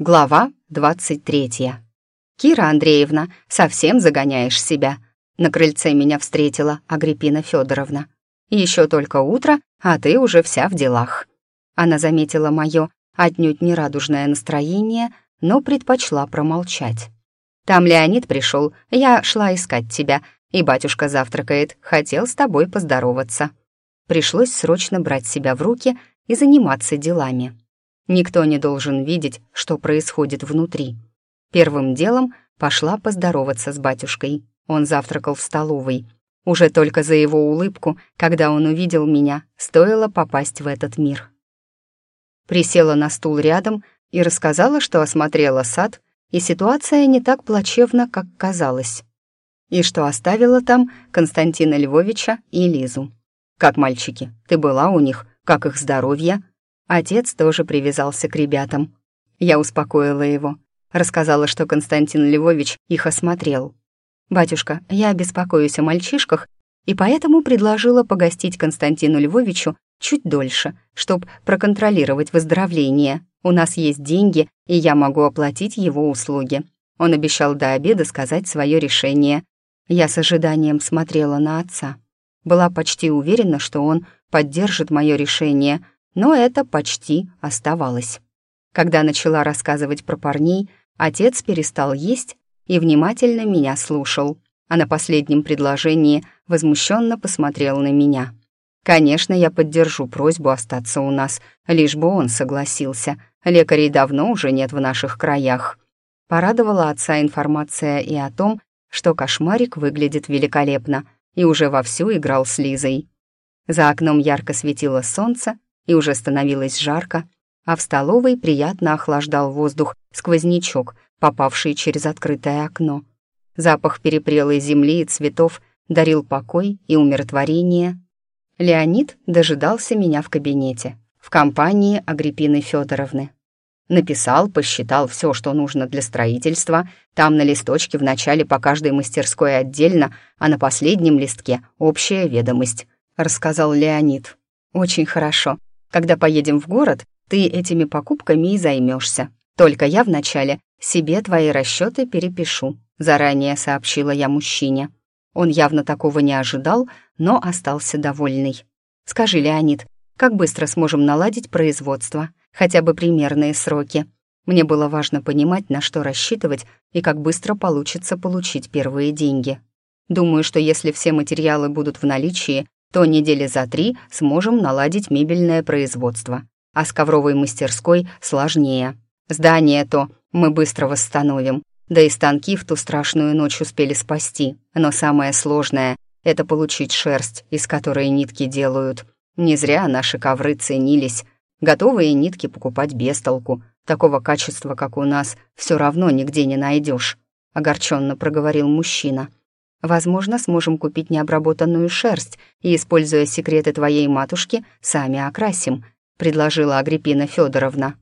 Глава 23. «Кира Андреевна, совсем загоняешь себя», — на крыльце меня встретила Агриппина Федоровна. «Еще только утро, а ты уже вся в делах». Она заметила мое отнюдь нерадужное настроение, но предпочла промолчать. «Там Леонид пришел, я шла искать тебя, и батюшка завтракает, хотел с тобой поздороваться». Пришлось срочно брать себя в руки и заниматься делами. Никто не должен видеть, что происходит внутри. Первым делом пошла поздороваться с батюшкой. Он завтракал в столовой. Уже только за его улыбку, когда он увидел меня, стоило попасть в этот мир. Присела на стул рядом и рассказала, что осмотрела сад, и ситуация не так плачевна, как казалось. И что оставила там Константина Львовича и Лизу. «Как мальчики? Ты была у них? Как их здоровье?» Отец тоже привязался к ребятам. Я успокоила его. Рассказала, что Константин Львович их осмотрел. «Батюшка, я беспокоюсь о мальчишках, и поэтому предложила погостить Константину Львовичу чуть дольше, чтобы проконтролировать выздоровление. У нас есть деньги, и я могу оплатить его услуги». Он обещал до обеда сказать свое решение. Я с ожиданием смотрела на отца. Была почти уверена, что он поддержит мое решение — но это почти оставалось. Когда начала рассказывать про парней, отец перестал есть и внимательно меня слушал, а на последнем предложении возмущенно посмотрел на меня. Конечно, я поддержу просьбу остаться у нас, лишь бы он согласился. Лекарей давно уже нет в наших краях. Порадовала отца информация и о том, что кошмарик выглядит великолепно и уже вовсю играл с Лизой. За окном ярко светило солнце, и уже становилось жарко, а в столовой приятно охлаждал воздух сквознячок, попавший через открытое окно. Запах перепрелой земли и цветов дарил покой и умиротворение. Леонид дожидался меня в кабинете, в компании Агриппины Федоровны. Написал, посчитал все, что нужно для строительства. Там на листочке в начале по каждой мастерской отдельно, а на последнем листке общая ведомость, рассказал Леонид. Очень хорошо. Когда поедем в город, ты этими покупками и займешься. Только я вначале себе твои расчеты перепишу», — заранее сообщила я мужчине. Он явно такого не ожидал, но остался довольный. «Скажи, Леонид, как быстро сможем наладить производство? Хотя бы примерные сроки?» Мне было важно понимать, на что рассчитывать и как быстро получится получить первые деньги. Думаю, что если все материалы будут в наличии, то недели за три сможем наладить мебельное производство. А с ковровой мастерской сложнее. Здание то мы быстро восстановим. Да и станки в ту страшную ночь успели спасти. Но самое сложное — это получить шерсть, из которой нитки делают. Не зря наши ковры ценились. Готовые нитки покупать без толку. Такого качества, как у нас, все равно нигде не найдешь. огорченно проговорил мужчина. Возможно, сможем купить необработанную шерсть и, используя секреты твоей матушки, сами окрасим», — предложила Агриппина Федоровна.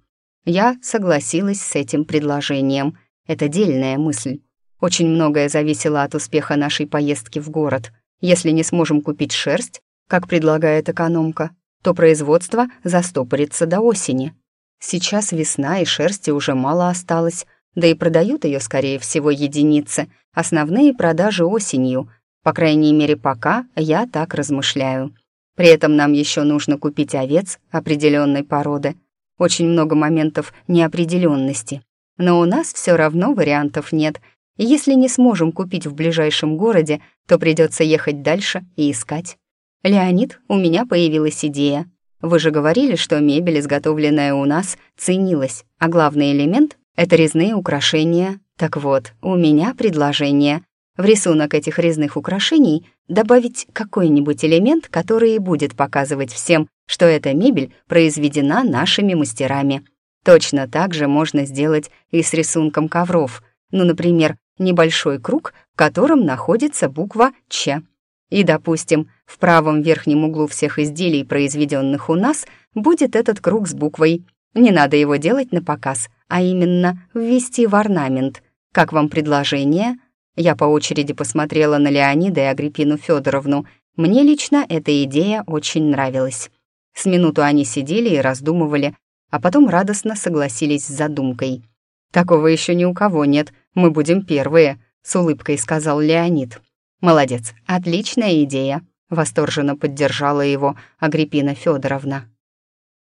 Я согласилась с этим предложением. Это дельная мысль. Очень многое зависело от успеха нашей поездки в город. Если не сможем купить шерсть, как предлагает экономка, то производство застопорится до осени. Сейчас весна, и шерсти уже мало осталось, да и продают ее, скорее всего, единицы. Основные продажи осенью. По крайней мере, пока я так размышляю. При этом нам еще нужно купить овец определенной породы. Очень много моментов неопределенности. Но у нас все равно вариантов нет. И если не сможем купить в ближайшем городе, то придется ехать дальше и искать. Леонид, у меня появилась идея. Вы же говорили, что мебель, изготовленная у нас, ценилась, а главный элемент это резные украшения. Так вот, у меня предложение. В рисунок этих резных украшений добавить какой-нибудь элемент, который и будет показывать всем, что эта мебель произведена нашими мастерами. Точно так же можно сделать и с рисунком ковров. Ну, например, небольшой круг, в котором находится буква «Ч». И, допустим, в правом верхнем углу всех изделий, произведенных у нас, будет этот круг с буквой. Не надо его делать на показ, а именно ввести в орнамент. Как вам предложение? Я по очереди посмотрела на Леонида и Агриппину Федоровну. Мне лично эта идея очень нравилась. С минуту они сидели и раздумывали, а потом радостно согласились с задумкой. Такого еще ни у кого нет, мы будем первые», — с улыбкой сказал Леонид. «Молодец, отличная идея», — восторженно поддержала его Агриппина Федоровна.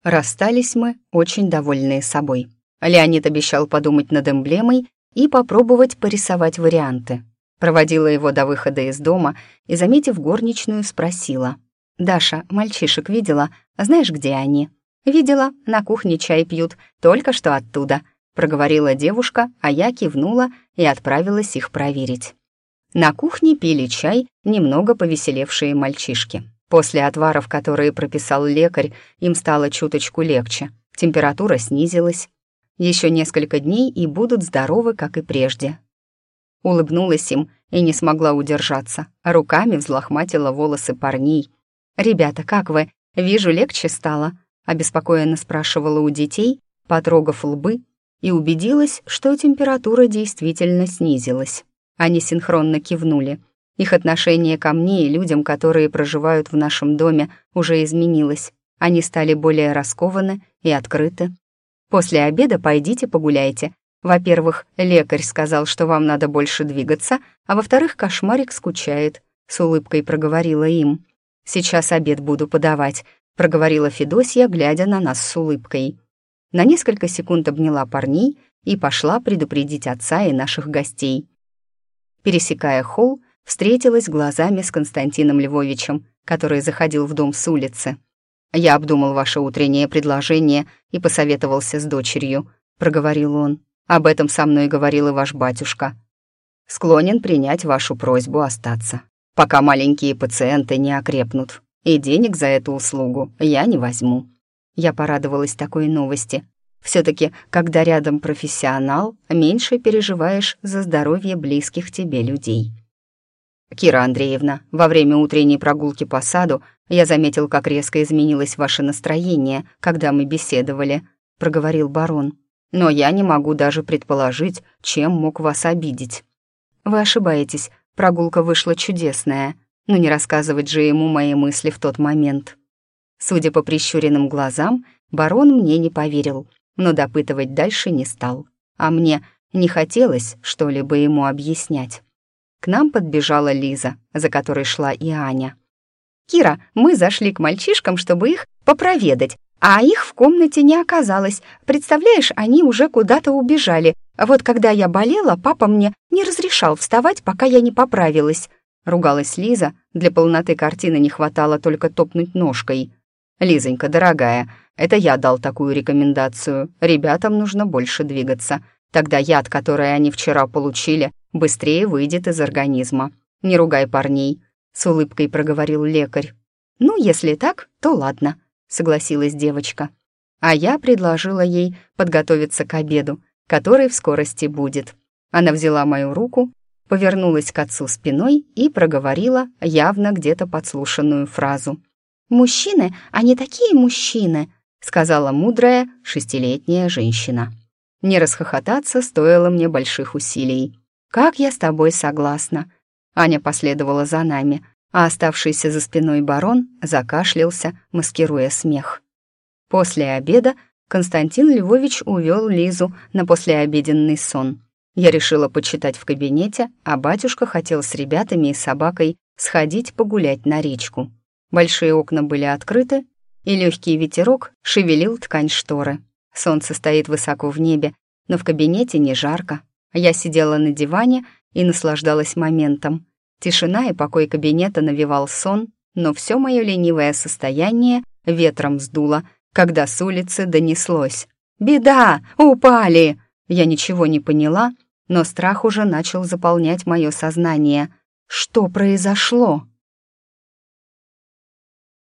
Расстались мы, очень довольные собой. Леонид обещал подумать над эмблемой и попробовать порисовать варианты. Проводила его до выхода из дома и, заметив горничную, спросила. «Даша, мальчишек видела? Знаешь, где они?» «Видела, на кухне чай пьют, только что оттуда», — проговорила девушка, а я кивнула и отправилась их проверить. На кухне пили чай немного повеселевшие мальчишки. После отваров, которые прописал лекарь, им стало чуточку легче. Температура снизилась. Еще несколько дней и будут здоровы, как и прежде. Улыбнулась им и не смогла удержаться. Руками взлохматила волосы парней. «Ребята, как вы? Вижу, легче стало», обеспокоенно спрашивала у детей, потрогав лбы, и убедилась, что температура действительно снизилась. Они синхронно кивнули. Их отношение ко мне и людям, которые проживают в нашем доме, уже изменилось. Они стали более раскованы и открыты. После обеда пойдите погуляйте. Во-первых, лекарь сказал, что вам надо больше двигаться, а во-вторых, кошмарик скучает. С улыбкой проговорила им. Сейчас обед буду подавать проговорила Федосья, глядя на нас с улыбкой. На несколько секунд обняла парней и пошла предупредить отца и наших гостей. Пересекая холл, встретилась глазами с Константином Львовичем, который заходил в дом с улицы. «Я обдумал ваше утреннее предложение и посоветовался с дочерью», — проговорил он. «Об этом со мной говорил и ваш батюшка. Склонен принять вашу просьбу остаться, пока маленькие пациенты не окрепнут и денег за эту услугу я не возьму». Я порадовалась такой новости. все таки когда рядом профессионал, меньше переживаешь за здоровье близких тебе людей. «Кира Андреевна, во время утренней прогулки по саду я заметил, как резко изменилось ваше настроение, когда мы беседовали», — проговорил барон. «Но я не могу даже предположить, чем мог вас обидеть». «Вы ошибаетесь, прогулка вышла чудесная», но не рассказывать же ему мои мысли в тот момент. Судя по прищуренным глазам, барон мне не поверил, но допытывать дальше не стал. А мне не хотелось что-либо ему объяснять. К нам подбежала Лиза, за которой шла и Аня. «Кира, мы зашли к мальчишкам, чтобы их попроведать, а их в комнате не оказалось. Представляешь, они уже куда-то убежали. Вот когда я болела, папа мне не разрешал вставать, пока я не поправилась. Ругалась Лиза, для полноты картины не хватало только топнуть ножкой. «Лизонька, дорогая, это я дал такую рекомендацию. Ребятам нужно больше двигаться. Тогда яд, который они вчера получили, быстрее выйдет из организма. Не ругай парней», — с улыбкой проговорил лекарь. «Ну, если так, то ладно», — согласилась девочка. А я предложила ей подготовиться к обеду, который в скорости будет. Она взяла мою руку повернулась к отцу спиной и проговорила явно где-то подслушанную фразу. «Мужчины, они такие мужчины», — сказала мудрая шестилетняя женщина. Не расхохотаться стоило мне больших усилий. «Как я с тобой согласна». Аня последовала за нами, а оставшийся за спиной барон закашлялся, маскируя смех. После обеда Константин Львович увел Лизу на послеобеденный сон — я решила почитать в кабинете, а батюшка хотел с ребятами и собакой сходить погулять на речку. Большие окна были открыты, и легкий ветерок шевелил ткань шторы. Солнце стоит высоко в небе, но в кабинете не жарко. Я сидела на диване и наслаждалась моментом. Тишина и покой кабинета навевал сон, но все мое ленивое состояние ветром сдуло, когда с улицы донеслось. «Беда! Упали!» Я ничего не поняла, но страх уже начал заполнять мое сознание. Что произошло?